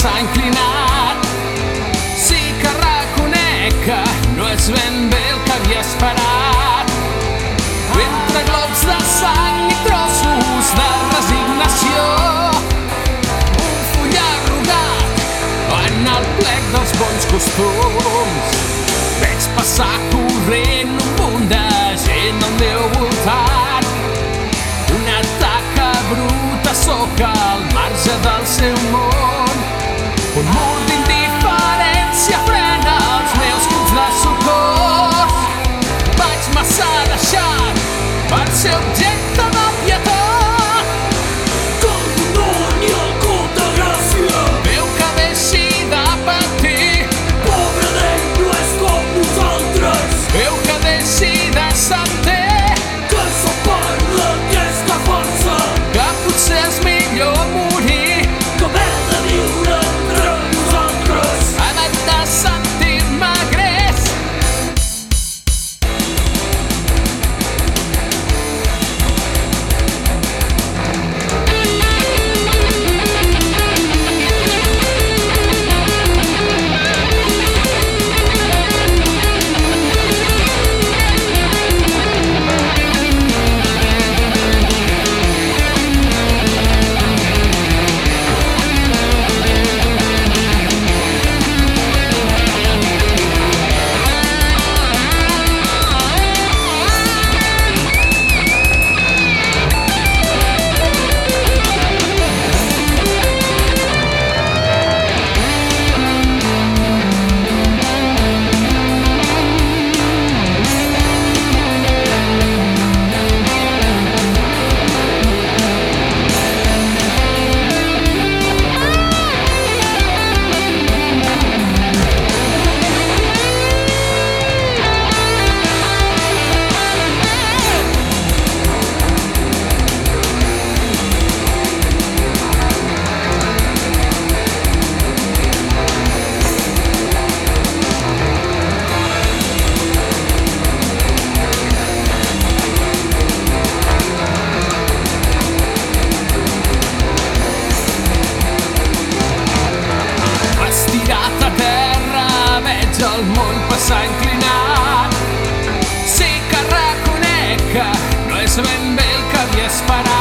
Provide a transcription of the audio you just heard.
passar inclinat. Sí que reconec que no és ben bé el que havia esperat. Entre globs de sang i trossos de resignació, un full arrugat en el plec dels bons costums. Veig passar corrent un munt de gent al meu voltant. Una taca bruta sóc al marge del seu món. Un mur inclinat.